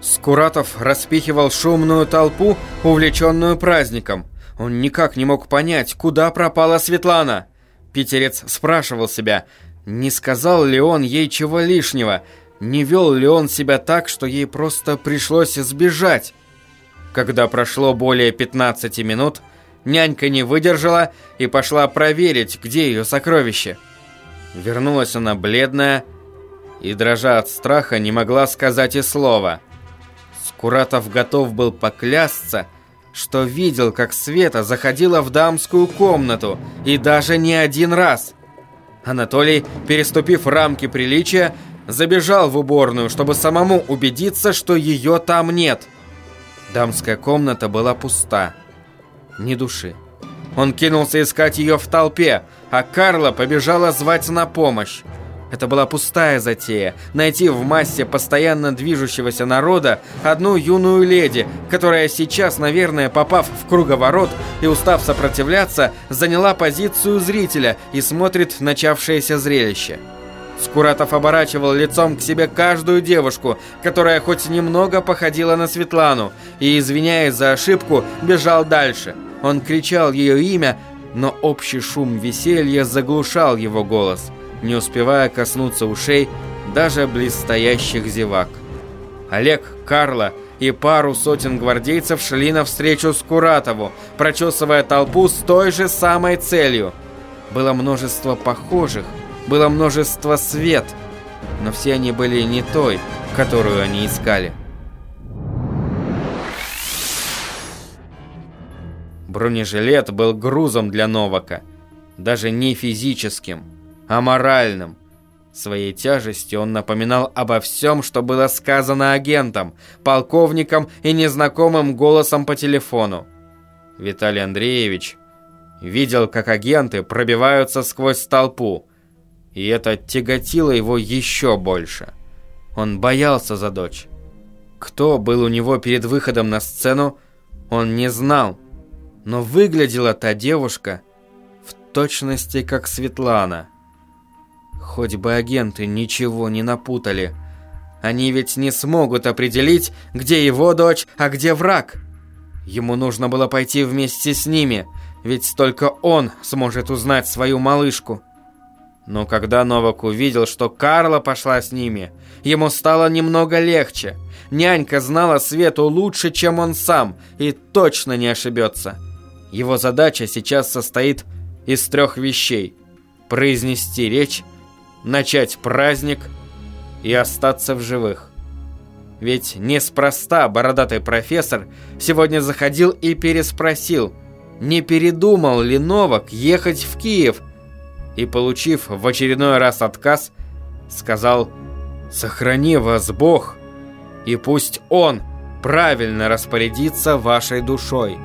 Скуратов распихивал шумную толпу, увлеченную праздником. Он никак не мог понять, куда пропала Светлана. Питерец спрашивал себя, не сказал ли он ей чего лишнего, не вел ли он себя так, что ей просто пришлось сбежать. Когда прошло более 15 минут, нянька не выдержала и пошла проверить, где ее сокровище. Вернулась она бледная и, дрожа от страха, не могла сказать и слова. Скуратов готов был поклясться, что видел, как Света заходила в дамскую комнату, и даже не один раз. Анатолий, переступив рамки приличия, забежал в уборную, чтобы самому убедиться, что ее там нет. Дамская комната была пуста. Ни души. Он кинулся искать ее в толпе, а Карла побежала звать на помощь. Это была пустая затея – найти в массе постоянно движущегося народа одну юную леди, которая сейчас, наверное, попав в круговорот и устав сопротивляться, заняла позицию зрителя и смотрит начавшееся зрелище. Скуратов оборачивал лицом к себе каждую девушку, которая хоть немного походила на Светлану, и, извиняясь за ошибку, бежал дальше. Он кричал ее имя, но общий шум веселья заглушал его голос, не успевая коснуться ушей даже близстоящих зевак. Олег, Карла и пару сотен гвардейцев шли навстречу Скуратову, прочесывая толпу с той же самой целью. Было множество похожих, было множество свет, но все они были не той, которую они искали. Бронежилет был грузом для Новака, даже не физическим, а моральным. Своей тяжестью он напоминал обо всем, что было сказано агентом, полковником и незнакомым голосом по телефону. Виталий Андреевич видел, как агенты пробиваются сквозь толпу, и это тяготило его еще больше. Он боялся за дочь. Кто был у него перед выходом на сцену, он не знал. Но выглядела та девушка в точности как Светлана. Хоть бы агенты ничего не напутали. Они ведь не смогут определить, где его дочь, а где враг. Ему нужно было пойти вместе с ними, ведь только он сможет узнать свою малышку. Но когда Новак увидел, что Карла пошла с ними, ему стало немного легче. Нянька знала Свету лучше, чем он сам, и точно не ошибется. Его задача сейчас состоит из трех вещей. Произнести речь, начать праздник и остаться в живых. Ведь неспроста бородатый профессор сегодня заходил и переспросил, не передумал ли Новак ехать в Киев – и, получив в очередной раз отказ, сказал «Сохрани вас Бог, и пусть Он правильно распорядится вашей душой».